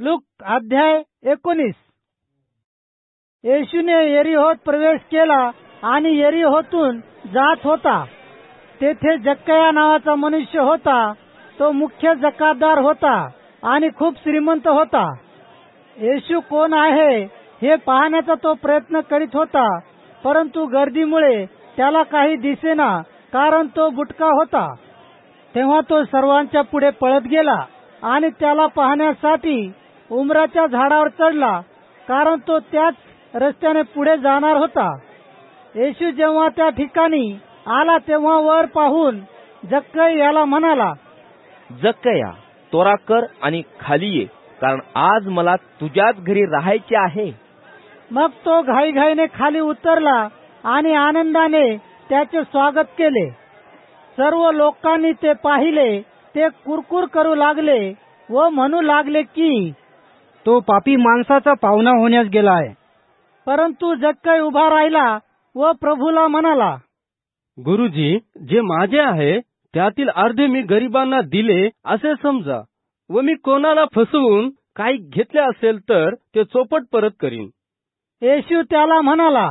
Look अध्याय एकोणीस. येशूने येरिहोत प्रवेश केला आणि येरिहोतून जात होता. तेथे जक्कया नावाचा मनुष्य होता. तो मुख्य जकातदार होता आणि खूप श्रीमंत होता. येशू कोण आहे हे पाहण्याचा तो प्रयत्न करीत होता परंतु गर्दीमुळे त्याला काही दिसेना कारण तो बुटका होता. तेव्हा तो सर्वांच्या पुढे पळत गेला आणि त्याला पाहण्यासाठी उमराच्या झाडावर चढला कारण तो त्याच रस्त्याने पुढे जाणार होता. येशू जेव्हा त्या ठिकाणी आला तेव्हा वर पाहून जक्कई याला म्हणाला जक्कया तोरा कर आणि खाली ये कारण आज मला तुझ्याच घरी राहायचे आहे. मग तो घाईघाईने खाली उतरला आणि आनंदाने त्याचे स्वागत केले. सर्व लोकांनी ते पाहिले ते कुरकुर करू लागले व म्हणू लागले की तो पापी माणसाचा पाहुणा होण्यास गेला आहे. परंतु जक्कई उभा राहिला व प्रभूला म्हणाला गुरुजी जे माझे आहे त्यातील अर्धे मी गरिबांना दिले असे समजा. व मी कोणाला फसवून काही घेतले असेल तर ते चोपट परत करीन. येशू त्याला म्हणाला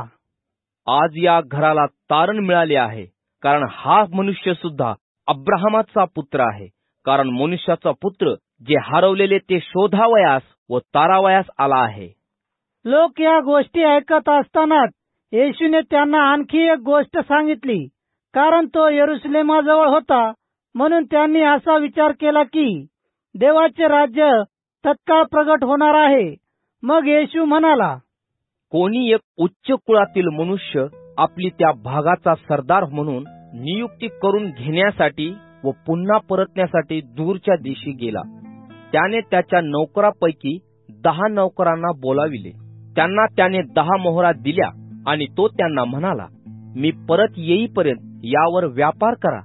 आज या घराला तारण मिळाले आहे कारण हा मनुष्य सुद्धा अब्राहमाचा पुत्र आहे. कारण मनुष्याचा पुत्र जे हरवलेले ते शोधावयास व तारावयास आला आहे. लोक या गोष्टी ऐकत असतानाच येशूने त्यांना आणखी एक गोष्ट सांगितली. कारण तो येरुसलेमाजवळ होता म्हणून त्यांनी असा विचार केला की देवाचे राज्य तत्काळ प्रगट होणार आहे. मग येशू म्हणाला कोणी एक उच्च कुळातील मनुष्य आपली त्या भागाचा सरदार म्हणून नियुक्ती करून घेण्यासाठी व पुन्हा परतण्यासाठी दूरच्या दिशी गेला. त्याने त्याच्या नौकरापैकी दहा नौकरांना बोलाविले. त्यांना त्याने दहा मोहरा दिल्या आणि तो त्यांना म्हणाला मी परत येईपर्यंत यावर व्यापार करा.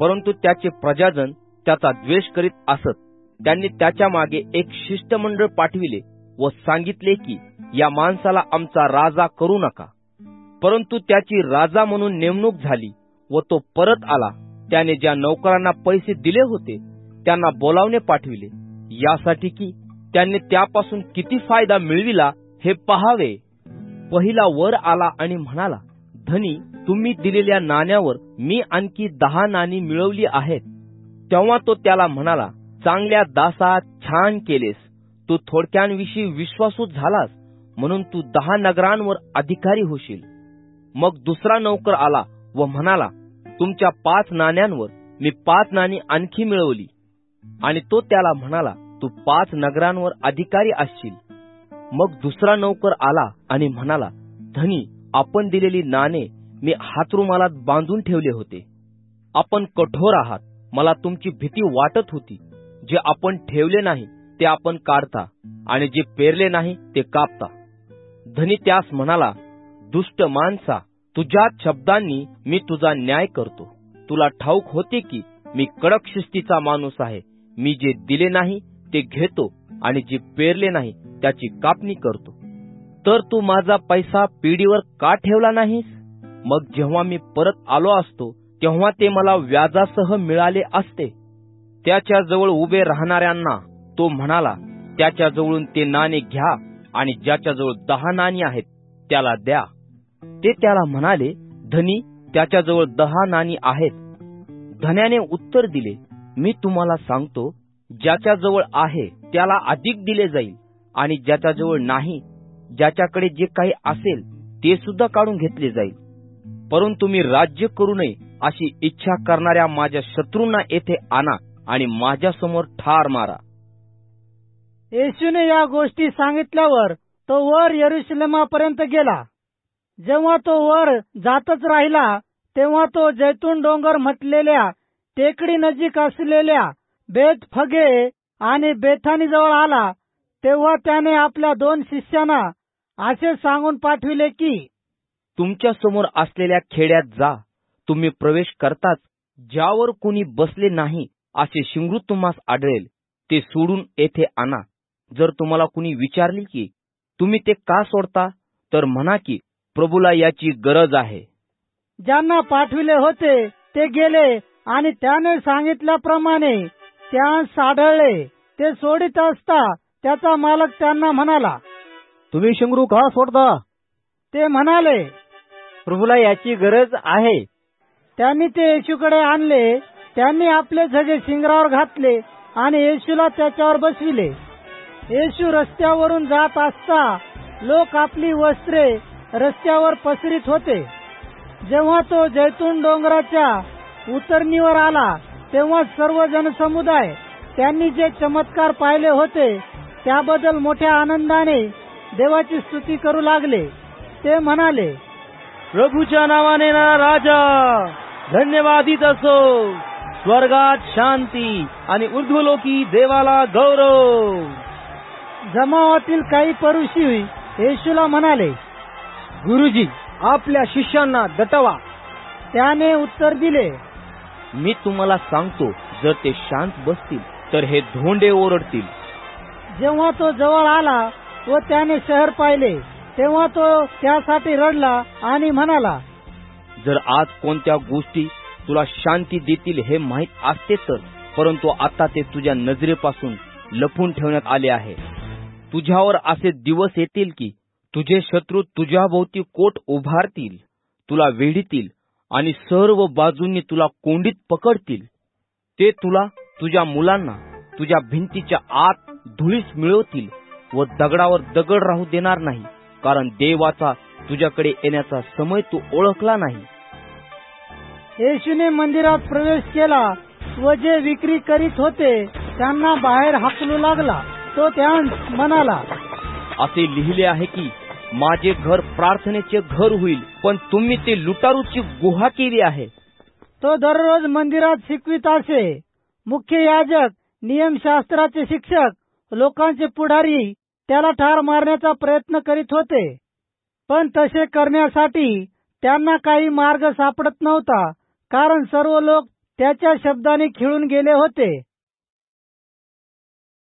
परंतु त्याचे प्रजाजन त्याचा द्वेष करीत असत. त्यांनी त्याच्यामागे एक शिष्टमंडळ पाठविले व सांगितले की या माणसाला आमचा राजा करू नका. परंतु त्याची राजा म्हणून नेमणूक झाली व तो परत आला. त्याने ज्या नौकरांना पैसे दिले होते त्यांना बोलावणे पाठविले. यासाठी की त्यांनी त्यापासून किती फायदा मिळविला हे पहावे. पहिला वर आला आणि म्हणाला धनी तुम्ही दिलेल्या नाण्यावर मी आणखी दहा नाणी मिळवली आहेत. तेव्हा तो त्याला म्हणाला चांगल्या दासात छान केलेस. तू थोडक्यांविषयी विश्वासू झालास म्हणून तू दहा नगरांवर अधिकारी होशील. मग दुसरा नौकर आला व म्हणाला तुमच्या पाच नाण्यांवर मी पाच नाणी आणखी मिळवली. आणि तो त्याला म्हणाला तू पाच नगरांवर अधिकारी असशील. मग दुसरा नौकर आला आणि म्हणाला धनी आपण दिलेली नाणे मी हातरुमालात बांधून ठेवले होते. आपण कठोर आहात. मला तुमची भीती वाटत होती. जे आपण ठेवले नाही ते आपण काढता. आणि जे पेरले नाही ते कापता. धनी त्यास म्हणाला दुष्ट माणसा तुझ्या शब्दांनी मी तुझा न्याय करतो. तुला ठाऊक होते की मी कडक शिस्तीचा माणूस आहे. मी जे दिले नाही ते घेतो आणि जे पेरले नाही त्याची कापणी करतो. तर तू माझा पैसा पिढीवर का ठेवला नाहीस? मग जेव्हा मी परत आलो असतो तेव्हा ते मला व्याजासह मिळाले असते. त्याच्याजवळ उभे राहणाऱ्यांना तो म्हणाला त्याच्या जवळून ते नाणे घ्या आणि ज्याच्याजवळ दहा नाणी आहेत त्याला द्या. ते त्याला म्हणाले धनी त्याच्याजवळ दहा नाणी आहेत. धन्याने उत्तर दिले मी तुम्हाला सांगतो ज्याच्याजवळ आहे त्याला अधिक दिले जाईल आणि ज्याच्याजवळ नाही ज्याच्याकडे जे काही असेल ते सुद्धा काढून घेतले जाईल. परंतु मी राज्य करू नये अशी इच्छा करणाऱ्या माझ्या शत्रूंना येथे आणा आणि माझ्यासमोर ठार मारा. येशूने या गोष्टी सांगितल्यावर तो वर येरुशलेमापर्यंत गेला. जेव्हा तो वर जातच राहिला तेव्हा तो जैतून डोंगर म्हटलेल्या टेकडी नजीक असलेल्या बेत फगे आणि बेथानी जवळ आला तेव्हा त्याने आपल्या दोन शिष्यांना असे सांगून पाठविले की तुमच्यासमोर असलेल्या खेड्यात जा. तुम्ही प्रवेश करताच ज्यावर कुणी बसले नाही असे शिंगरू तुम्हास आढळेल. ते सोडून येथे आणा. जर तुम्हाला कुणी विचारले की तुम्ही ते का सोडता? तर म्हणा की प्रभूला याची गरज आहे. ज्यांना पाठविले होते ते गेले आणि त्याने सांगितल्याप्रमाणे त्या आढळले ते सोडित असता त्याचा मालक त्यांना म्हणाला तुम्ही शिंगरू का सोडता? ते म्हणाले प्रभूला याची गरज आहे. त्यांनी ते येशूकडे आणले त्यांनी आपले झगे शिंगरावर घातले आणि येशूला त्याच्यावर बसविले. येशू रस्त्यावरून जात असता लोक आपली वस्त्रे रस्त्यावर पसरीत होते. जेव्हा तो जैतून डोंगराच्या उतरणीवर आला तेव्हा सर्व जनसमुदाय त्यांनी जे चमत्कार पाहिले होते त्याबद्दल मोठ्या आनंदाने देवाची स्तुती करू लागले. ते म्हणाले प्रभूच्या नावाने ना राजा धन्यवादित असो. स्वर्गात शांती आणि ऊर्ध्वलोकी देवाला गौरव. जमावातील काही परुषी येशूला म्हणाले गुरुजी आपल्या शिष्यांना दटवा. त्याने उत्तर दिले मी तुम्हाला सांगतो जर ते शांत बसतील तर हे धोंडे ओरडतील. जेव्हा तो जवळ आला व त्याने शहर पाहिले तेव्हा तो त्यासाठी रडला आणि म्हणाला जर आज कोणत्या गोष्टी तुला शांती देतील हे माहीत असते तर परंतु आता ते तुझ्या नजरेपासून लपून ठेवण्यात आले आहे. तुझ्यावर असे दिवस येतील की तुझे शत्रू तुझ्या भोवती कोट उभारतील तुला वेढीतील आणि सर्व बाजूंनी तुला कोंडीत पकडतील. ते तुला तुझ्या मुलांना तुझ्या भिंतीच्या आत धुळीस मिळवतील व दगडावर दगड राहू देणार नाही कारण देवाचा तुझ्याकडे येण्याचा समय तू ओळखला नाही. येशूने मंदिरात प्रवेश केला व जे विक्री करीत होते त्यांना बाहेर हाकलू लागला. तो त्या म्हणाला असे लिहिले आहे की माझे घर प्रार्थनेचे घर होईल पण तुम्ही ते लुटारूची गुहा केली आहे. तो दररोज मंदिरात शिकवित असे. मुख्य याजक नियमशास्त्राचे शिक्षक लोकांचे पुढारी त्याला ठार मारण्याचा प्रयत्न करीत होते. पण तसे करण्यासाठी त्यांना काही मार्ग सापडत नव्हता कारण सर्व लोक त्याच्या शब्दाने खिळून गेले होते.